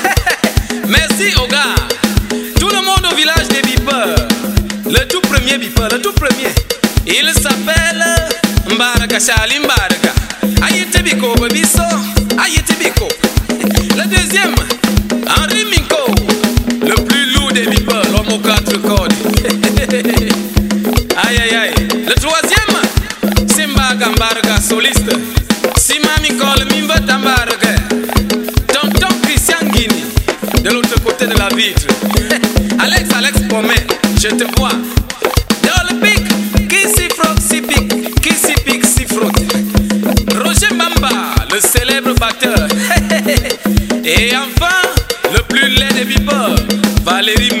Merci au gars. Tout le monde au village des bipeurs. Le tout premier bipeur, le tout premier. Il s'appelle Mbaraka Charlie Mbaraka. Ayete Biko Babiso Ayete Biko. Le deuxième Henri Minko. Le plus lourd des bipeurs, l'homme aux quatre cordes. Aïe aïe aïe. Le troisième Simba Gambaraka. je te vois. Dans le pic, qui s'y frotte, s'y pique, qui s'y pique, s'y frotte. Roger Mamba, le célèbre batteur. Et enfin, le plus laid des vipers, Valérie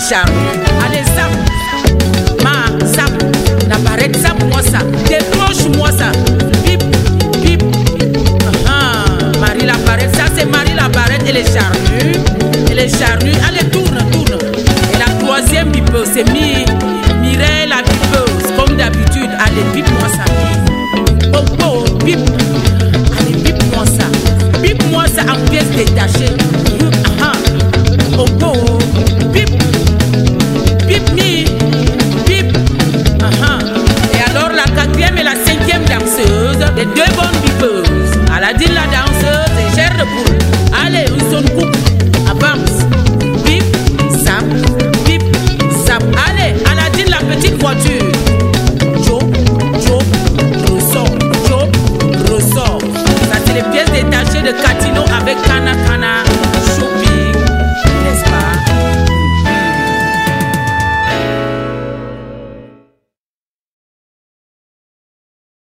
想.